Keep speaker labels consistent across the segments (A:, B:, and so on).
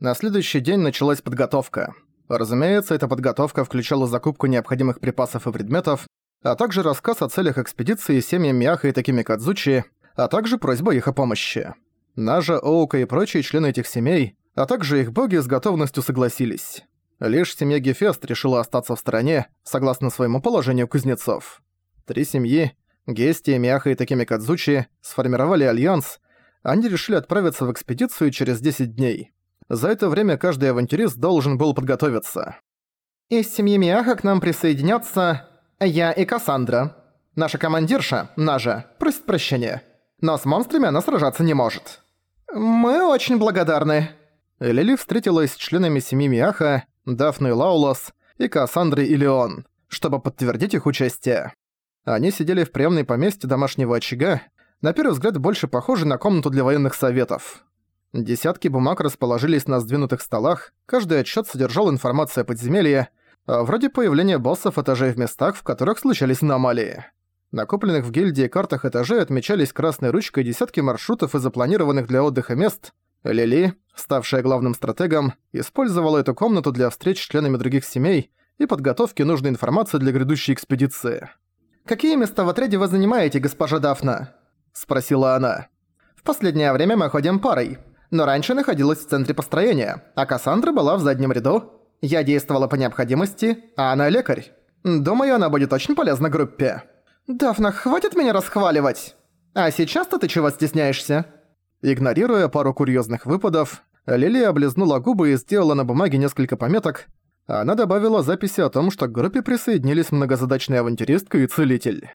A: На следующий день началась подготовка. Разумеется, эта подготовка включала закупку необходимых припасов и предметов, а также рассказ о целях экспедиции семьям Миаха и такими Кадзучи, а также просьба их о помощи. Нажа, Оука и прочие члены этих семей, а также их боги с готовностью согласились. Лишь семья Гефест решила остаться в стороне, согласно своему положению кузнецов. Три семьи, Гести, Миаха и такими Кадзучи, сформировали альянс, они решили отправиться в экспедицию через 10 дней. За это время каждый авантюрист должен был подготовиться.
B: Из семьи Миаха к нам присоединятся я и Кассандра. Наша командирша, Нажа, просит прощения. Но с монстрами она сражаться не может. Мы очень благодарны.
A: Лили встретилась с членами семьи Миаха, Дафной Лаулас и Кассандрой и Леон, чтобы подтвердить их участие. Они сидели в приемной поместье домашнего очага, на первый взгляд больше похожи на комнату для военных советов. Десятки бумаг расположились на сдвинутых столах, каждый отчет содержал информацию о подземелье, а вроде появления боссов этажей в местах, в которых случались аномалии. На купленных в гильдии картах этажей отмечались красной ручкой десятки маршрутов и запланированных для отдыха мест. Лили, ставшая главным стратегом, использовала эту комнату для встреч с членами других семей и подготовки нужной информации для грядущей экспедиции.
B: «Какие места в отряде вы занимаете, госпожа Дафна?» – спросила она. «В последнее время мы ходим парой но раньше находилась в центре построения, а Кассандра была в заднем ряду. Я действовала по необходимости, а она лекарь. Думаю, она будет очень полезна группе. Дафна, хватит меня расхваливать. А сейчас-то ты чего стесняешься?
A: Игнорируя пару курьезных выпадов, Лилия облизнула губы и сделала на бумаге несколько пометок. Она добавила записи о том, что к группе присоединились многозадачная авантюристка и целитель.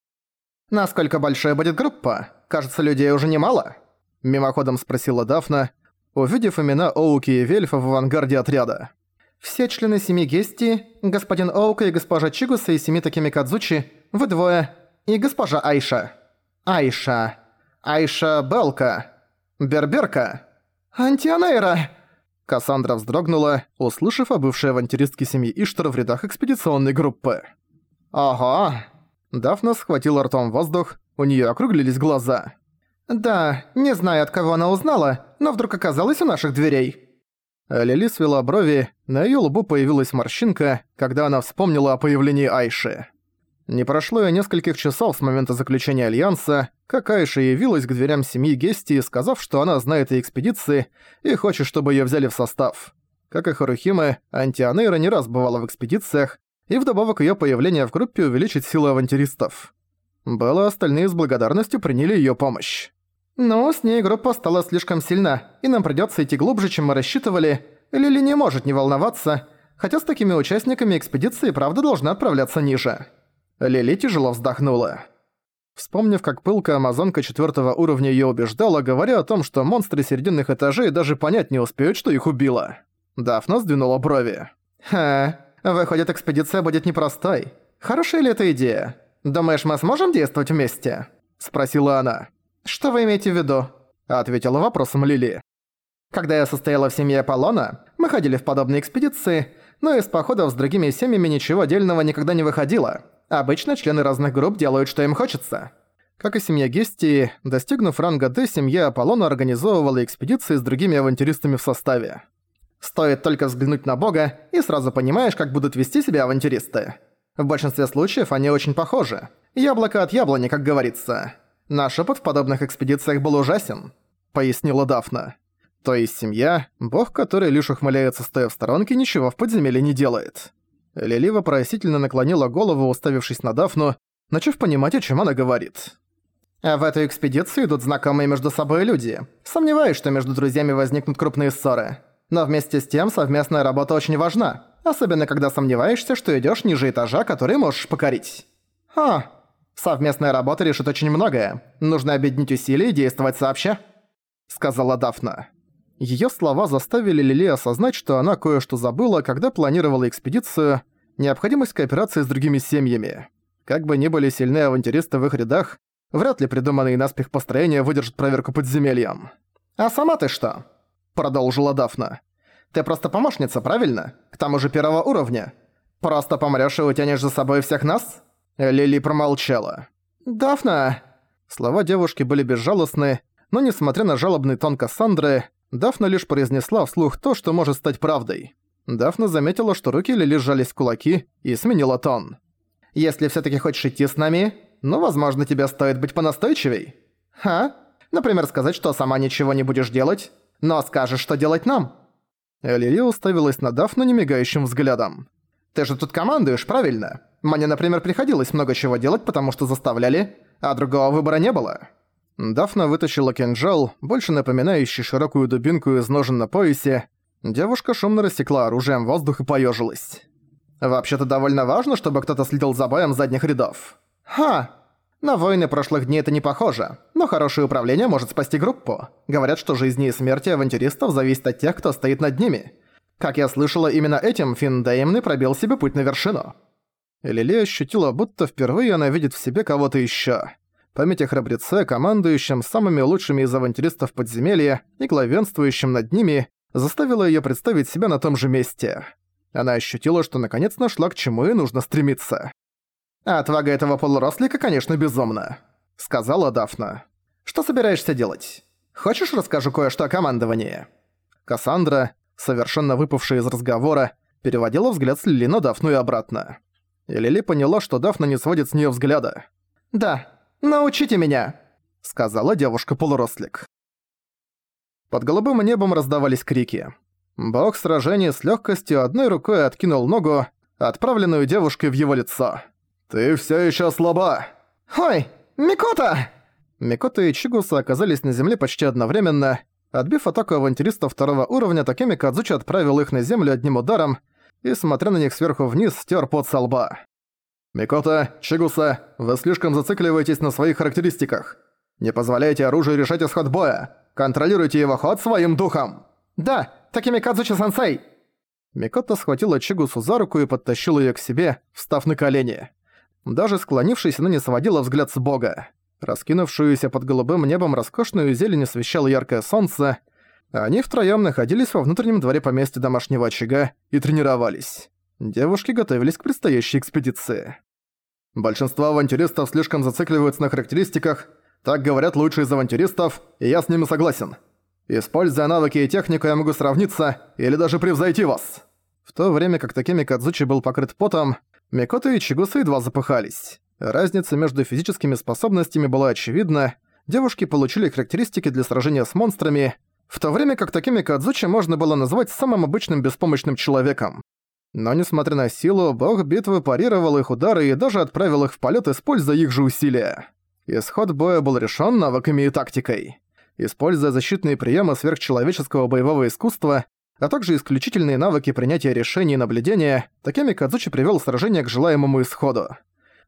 B: «Насколько большая будет группа? Кажется, людей уже немало?»
A: Мимоходом спросила Дафна, увидев имена Оуки и Вельфа в авангарде отряда.
B: «Все члены семьи Гести, господин Оука и госпожа Чигуса и семи такими Кадзучи, вы двое, и госпожа Айша. Айша. Айша Белка. Берберка. Антианейра!»
A: Кассандра вздрогнула, услышав о бывшей авантюристке семьи Иштар в рядах экспедиционной группы.
B: «Ого!»
A: Дафна схватила ртом воздух, у неё округлились глаза.
B: «Да, не знаю, от кого она узнала, но вдруг оказалась у наших дверей».
A: Лили свела брови, на её лбу появилась морщинка, когда она вспомнила о появлении Айши. Не прошло и нескольких часов с момента заключения Альянса, как Айша явилась к дверям семьи Гести, сказав, что она знает о экспедиции и хочет, чтобы её взяли в состав. Как и Харухиме, Антианейра не раз бывала в экспедициях, и вдобавок её появление в группе увеличит силы авантюристов. Белла остальные с благодарностью приняли её помощь.
B: Но с ней группа стала слишком сильна, и нам придётся идти глубже, чем мы рассчитывали. Лили не может не волноваться, хотя с такими участниками экспедиции правда должна отправляться ниже.
A: Лили тяжело вздохнула. Вспомнив, как пылка амазонка четвёртого уровня её убеждала, говоря о том, что монстры серединных этажей даже понять не успеют, что их убило. Дафна сдвинула брови.
B: «Ха, выходит, экспедиция будет непростой. Хорошая ли эта идея? Думаешь, мы сможем действовать вместе?» Спросила она. «Что вы имеете в виду?» Ответила вопросом Лили. «Когда я состояла в семье Аполлона, мы ходили в подобные экспедиции, но из походов с другими семьями ничего отдельного никогда не выходило. Обычно члены разных групп делают, что им хочется».
A: Как и семья Гестии, достигнув ранга D, семья Аполлона организовывала экспедиции с другими авантюристами в составе.
B: Стоит только взглянуть на бога, и сразу понимаешь, как будут вести себя авантюристы. В большинстве случаев они очень похожи. Яблоко от яблони, как говорится. Наш опыт в подобных экспедициях был ужасен», — пояснила Дафна.
A: То есть семья, бог, который лишь ухмыляется стоя в сторонке, ничего в подземелье не делает. Лили вопросительно наклонила голову, уставившись на Дафну, начав понимать, о чем она говорит.
B: А в эту экспедицию идут знакомые между собой люди. Сомневаюсь, что между друзьями возникнут крупные ссоры. Но вместе с тем совместная работа очень важна. Особенно когда сомневаешься, что идёшь ниже этажа, который можешь покорить. Ха, Совместная работа решит очень многое. Нужно объединить усилия и действовать сообща», — сказала Дафна.
A: Её слова заставили Лили осознать, что она кое-что забыла, когда планировала экспедицию, необходимость кооперации с другими семьями. Как бы ни были сильны авантюристы в их рядах, вряд ли придуманные наспех построения выдержат проверку подземельем.
B: «А сама ты что?» — продолжила Дафна. «Ты просто помощница, правильно? К тому же первого уровня. Просто помрёшь и утянешь за собой всех нас?»
A: Лили промолчала.
B: «Дафна!»
A: Слова девушки были безжалостны, но несмотря на жалобный тон Кассандры, Дафна лишь произнесла вслух то, что может стать правдой. Дафна заметила, что руки Лили сжались в кулаки и сменила тон. «Если всё-таки хочешь идти с нами, ну, возможно, тебе стоит быть понастойчивей. Ха? Например, сказать, что сама ничего не будешь делать, но скажешь, что делать нам». Лили уставилась на Дафну немигающим взглядом. «Ты же тут командуешь, правильно? Мне, например, приходилось много чего делать, потому что заставляли, а другого выбора не было». Дафна вытащила кинжал, больше напоминающий широкую дубинку из ножен на поясе. Девушка шумно рассекла оружием воздух и поежилась. «Вообще-то довольно важно, чтобы кто-то следил за боем задних рядов». «Ха! На войны прошлых дней это не похоже, но хорошее управление может спасти группу. Говорят, что жизни и смерти авантюристов зависят от тех, кто стоит над ними. Как я слышала, именно этим Финн Деймны пробил себе путь на вершину». Лили ощутила, будто впервые она видит в себе кого-то ещё. Память о храбреце, командующем самыми лучшими из авантюристов подземелья и главенствующим над ними, заставила её представить себя на том же месте. Она ощутила, что наконец нашла к чему и нужно стремиться. «Отвага этого полурослика, конечно, безумна», — сказала Дафна. «Что собираешься делать? Хочешь расскажу кое-что о командовании?» Кассандра, совершенно выпавшая из разговора, переводила взгляд с Лили на Дафну и обратно. И Лили поняла, что Дафна не сводит с неё взгляда. «Да, научите меня!» — сказала девушка-полурослик. Под голубым небом раздавались крики. Бог сражений с лёгкостью одной рукой откинул ногу, отправленную девушкой в его лицо. «Ты всё ещё слаба!» «Ой, Микота!» Микота и Чигуса оказались на земле почти одновременно. Отбив атаку авантюристов второго уровня, Такеми Кадзучи отправил их на землю одним ударом и, смотря на них сверху вниз, стер пот со лба. «Микота, Чигуса, вы слишком зацикливаетесь на своих характеристиках. Не позволяйте оружию решать исход боя. Контролируйте его ход своим духом». «Да, Такими Кадзучи-сенсей!» Микота схватила Чигусу за руку и подтащила её к себе, встав на колени. Даже склонившись, она не сводила взгляд с бога. Раскинувшуюся под голубым небом роскошную зелень освещало яркое солнце. Они втроём находились во внутреннем дворе поместья домашнего очага и тренировались. Девушки готовились к предстоящей экспедиции. Большинство авантюристов слишком зацикливаются на характеристиках, так говорят лучшие из авантюристов, и я с ними согласен. Используя навыки и технику, я могу сравниться или даже превзойти вас. В то время как Такими Кадзучи был покрыт потом, Микото и Чигуса едва запыхались. Разница между физическими способностями была очевидна, девушки получили характеристики для сражения с монстрами, в то время как такими Кадзучи можно было назвать самым обычным беспомощным человеком. Но несмотря на силу, бог битвы парировал их удары и даже отправил их в полет, используя их же усилия. Исход боя был решен навыками и тактикой. Используя защитные приемы сверхчеловеческого боевого искусства, а также исключительные навыки принятия решений и наблюдения, такими Кадзучи привел сражение к желаемому исходу.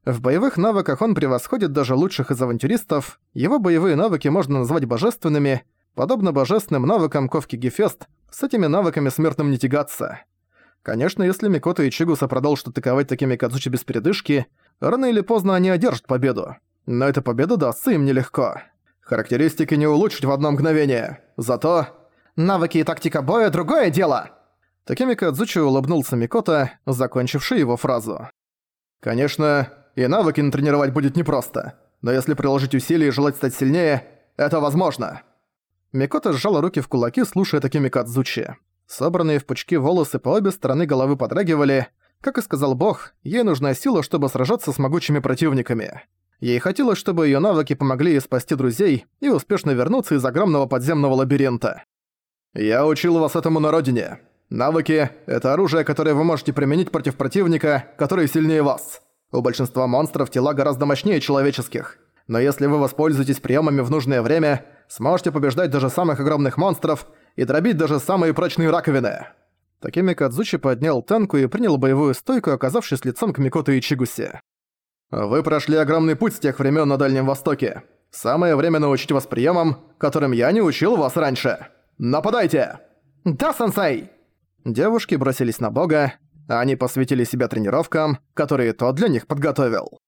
A: В боевых навыках он превосходит даже лучших из авантюристов, его боевые навыки можно назвать божественными, подобно божественным навыкам Ковки Гефест, с этими навыками смертным не тягаться. Конечно, если Микото и Чигуса продолжат атаковать такими Кадзучи без передышки, рано или поздно они одержат победу. Но эта победа дастся им нелегко. Характеристики не улучшить в одно мгновение. Зато... Навыки и тактика боя — другое дело!» Такими Кадзучи улыбнулся Микото, закончивший его фразу. «Конечно, и навыки натренировать будет непросто, но если приложить усилия и желать стать сильнее, это возможно». Микото сжала руки в кулаки, слушая Такими Кадзучи. Собранные в пучки волосы по обе стороны головы подрагивали. Как и сказал бог, ей нужна сила, чтобы сражаться с могучими противниками. Ей хотелось, чтобы её навыки помогли ей спасти друзей и успешно вернуться из огромного подземного лабиринта. «Я учил вас этому на родине. Навыки — это оружие, которое вы можете применить против противника, который сильнее вас. У большинства монстров тела гораздо мощнее человеческих. Но если вы воспользуетесь приемами в нужное время, сможете побеждать даже самых огромных монстров и дробить даже самые прочные раковины». Такими Кадзучи поднял танку и принял боевую стойку, оказавшись лицом к Микото и Чигусе. «Вы прошли огромный путь с тех времен на Дальнем Востоке. Самое время научить вас приемам, которым я не учил вас раньше». «Нападайте!» «Да, сенсей!» Девушки бросились на бога, а они посвятили себя тренировкам, которые тот для них подготовил.